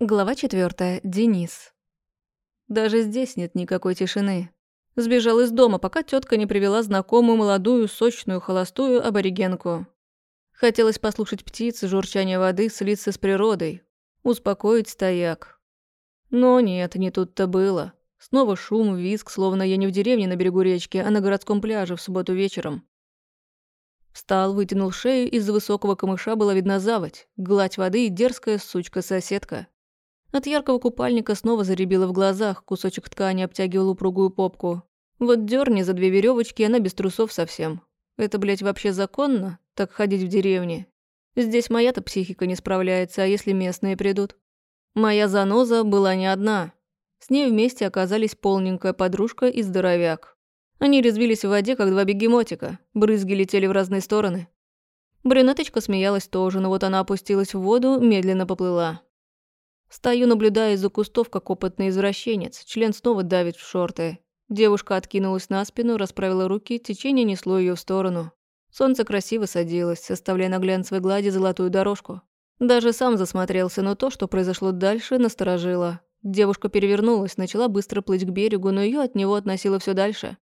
Глава четвертая. Денис. Даже здесь нет никакой тишины. Сбежал из дома, пока тетка не привела знакомую молодую, сочную, холостую аборигенку. Хотелось послушать птицы, журчание воды, слиться с природой, успокоить стояк. Но нет, не тут-то было. Снова шум, визг, словно я не в деревне на берегу речки, а на городском пляже в субботу вечером. Встал, вытянул шею, из-за высокого камыша была видна заводь, гладь воды и дерзкая сучка-соседка. От яркого купальника снова заребило в глазах, кусочек ткани обтягивал упругую попку. Вот дерни за две веревочки, она без трусов совсем. Это, блядь, вообще законно? Так ходить в деревне? Здесь моя-то психика не справляется, а если местные придут? Моя заноза была не одна. С ней вместе оказались полненькая подружка и здоровяк. Они резвились в воде, как два бегемотика. Брызги летели в разные стороны. Брюнеточка смеялась тоже, но вот она опустилась в воду, медленно поплыла. Стою, наблюдая из-за кустов, как опытный извращенец. Член снова давит в шорты. Девушка откинулась на спину, расправила руки, течение несло ее в сторону. Солнце красиво садилось, оставляя на глянцевой глади золотую дорожку. Даже сам засмотрелся, но то, что произошло дальше, насторожило. Девушка перевернулась, начала быстро плыть к берегу, но ее от него относило все дальше.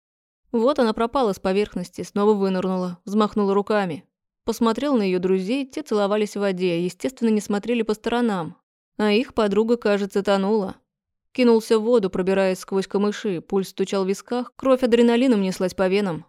Вот она пропала с поверхности, снова вынырнула, взмахнула руками. Посмотрел на ее друзей, те целовались в воде, естественно, не смотрели по сторонам, а их подруга, кажется, тонула. Кинулся в воду, пробираясь сквозь камыши, пульс стучал в висках, кровь адреналином неслась по венам.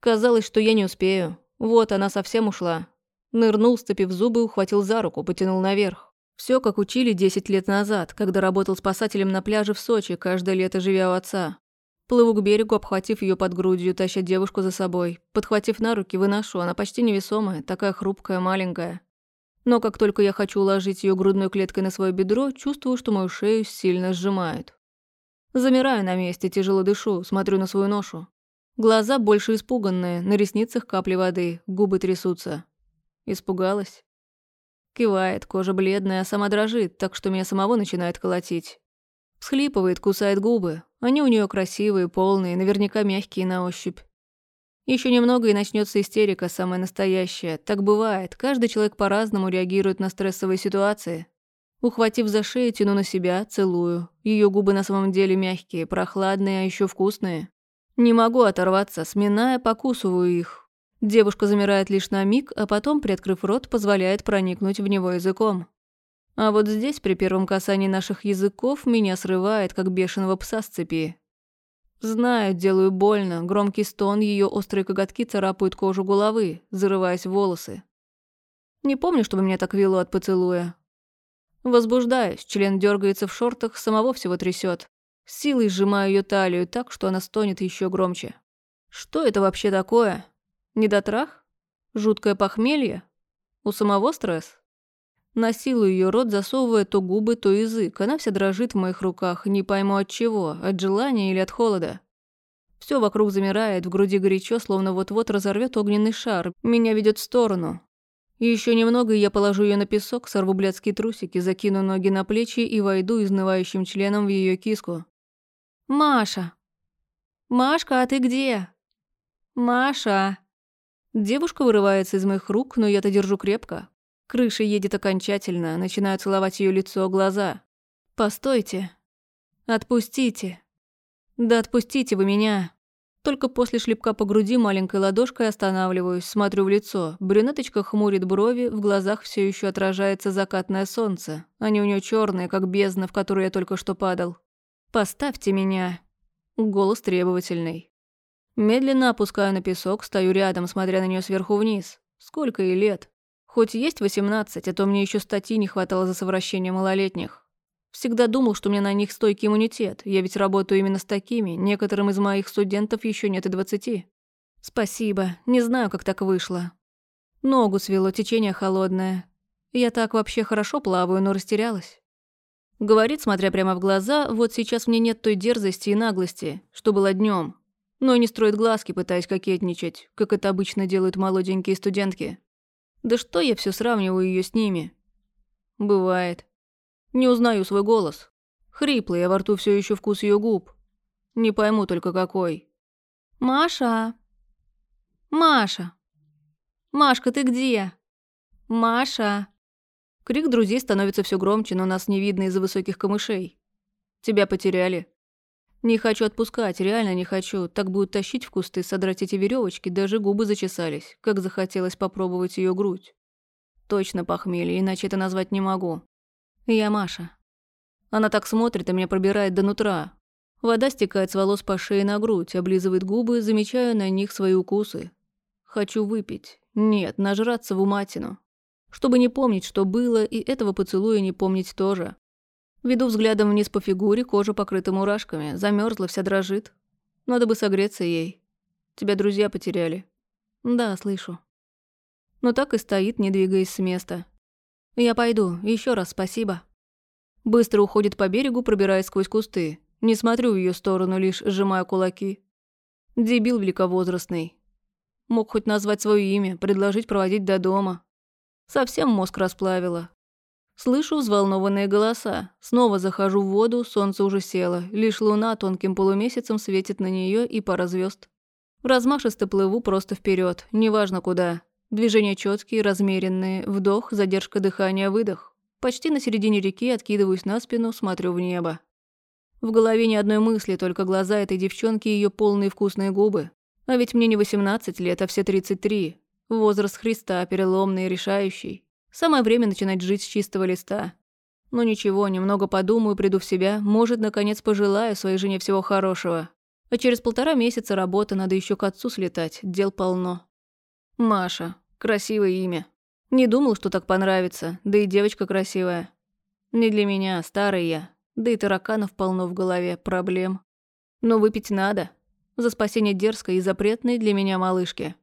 Казалось, что я не успею. Вот она совсем ушла. Нырнул, стопив зубы, ухватил за руку, потянул наверх. Все как учили 10 лет назад, когда работал спасателем на пляже в Сочи, каждое лето живя у отца. Плыву к берегу, обхватив ее под грудью, таща девушку за собой. Подхватив на руки, выношу, она почти невесомая, такая хрупкая, маленькая. Но как только я хочу уложить ее грудной клеткой на свое бедро, чувствую, что мою шею сильно сжимают. Замираю на месте, тяжело дышу, смотрю на свою ношу. Глаза больше испуганные, на ресницах капли воды, губы трясутся. Испугалась? Кивает, кожа бледная, а сама дрожит, так что меня самого начинает колотить. Всхлипывает, кусает губы. Они у нее красивые, полные, наверняка мягкие на ощупь. Еще немного и начнется истерика, самая настоящая. Так бывает, каждый человек по-разному реагирует на стрессовые ситуации. Ухватив за шею, тяну на себя, целую. Ее губы на самом деле мягкие, прохладные, а еще вкусные. Не могу оторваться, сминая, покусываю их. Девушка замирает лишь на миг, а потом, приоткрыв рот, позволяет проникнуть в него языком. А вот здесь, при первом касании наших языков, меня срывает, как бешеного пса с цепи. Знаю, делаю больно, громкий стон, ее острые коготки царапают кожу головы, зарываясь в волосы. Не помню, чтобы меня так вело от поцелуя. Возбуждаюсь, член дергается в шортах, самого всего трясет. силой сжимаю ее талию так, что она стонет еще громче. Что это вообще такое? Недотрах? Жуткое похмелье? У самого стресс? Насилую ее рот, засовывая то губы, то язык. Она вся дрожит в моих руках, не пойму от чего, от желания или от холода. Все вокруг замирает, в груди горячо, словно вот-вот разорвет огненный шар. Меня ведет в сторону. Еще немного, и я положу ее на песок, сорву блядские трусики, закину ноги на плечи и войду изнывающим членом в ее киску. «Маша! Машка, а ты где? Маша!» Девушка вырывается из моих рук, но я-то держу крепко. Крыша едет окончательно, начинаю целовать ее лицо, глаза. «Постойте. Отпустите. Да отпустите вы меня». Только после шлепка по груди маленькой ладошкой останавливаюсь, смотрю в лицо. Брюнеточка хмурит брови, в глазах все еще отражается закатное солнце. Они у нее черные, как бездна, в которую я только что падал. «Поставьте меня». Голос требовательный. Медленно опускаю на песок, стою рядом, смотря на нее сверху вниз. Сколько ей лет? Хоть есть 18, а то мне еще статьи не хватало за совращение малолетних. Всегда думал, что у меня на них стойкий иммунитет. Я ведь работаю именно с такими. Некоторым из моих студентов еще нет и 20. Спасибо. Не знаю, как так вышло. Ногу свело, течение холодное. Я так вообще хорошо плаваю, но растерялась. Говорит, смотря прямо в глаза, вот сейчас мне нет той дерзости и наглости, что было днем. Но не строит глазки, пытаясь кокетничать, как это обычно делают молоденькие студентки. Да что я все сравниваю ее с ними? Бывает. Не узнаю свой голос. Хриплый, а во рту все еще вкус ее губ. Не пойму только какой. Маша. Маша. Машка, ты где? Маша. Крик друзей становится все громче, но нас не видно из-за высоких камышей. Тебя потеряли. Не хочу отпускать, реально не хочу. Так будут тащить в кусты, содрать эти веревочки, даже губы зачесались, как захотелось попробовать ее грудь. Точно похмелье, иначе это назвать не могу. Я Маша. Она так смотрит, и меня пробирает до нутра. Вода стекает с волос по шее на грудь, облизывает губы, замечая на них свои укусы. Хочу выпить. Нет, нажраться в уматину. Чтобы не помнить, что было, и этого поцелуя не помнить тоже. Веду взглядом вниз по фигуре, кожа покрыта мурашками, замерзла, вся дрожит. Надо бы согреться ей. Тебя друзья потеряли. Да, слышу. Но так и стоит, не двигаясь с места. Я пойду, еще раз спасибо. Быстро уходит по берегу, пробираясь сквозь кусты. Не смотрю в ее сторону, лишь сжимаю кулаки. Дебил великовозрастный. Мог хоть назвать свое имя, предложить проводить до дома. Совсем мозг расплавило. Слышу взволнованные голоса. Снова захожу в воду, солнце уже село. Лишь луна тонким полумесяцем светит на нее и пара звезд. Размашисто плыву просто вперед, неважно куда. Движения четкие, размеренные, вдох, задержка дыхания, выдох. Почти на середине реки откидываюсь на спину, смотрю в небо. В голове ни одной мысли, только глаза этой девчонки и ее полные вкусные губы. А ведь мне не 18 лет, а все 33. Возраст Христа, переломный решающий. Самое время начинать жить с чистого листа. Но ничего, немного подумаю, приду в себя, может, наконец пожелаю своей жене всего хорошего. А через полтора месяца работы надо еще к отцу слетать, дел полно. Маша. Красивое имя. Не думал, что так понравится, да и девочка красивая. Не для меня, старый я. Да и тараканов полно в голове, проблем. Но выпить надо. За спасение дерзкой и запретной для меня малышки.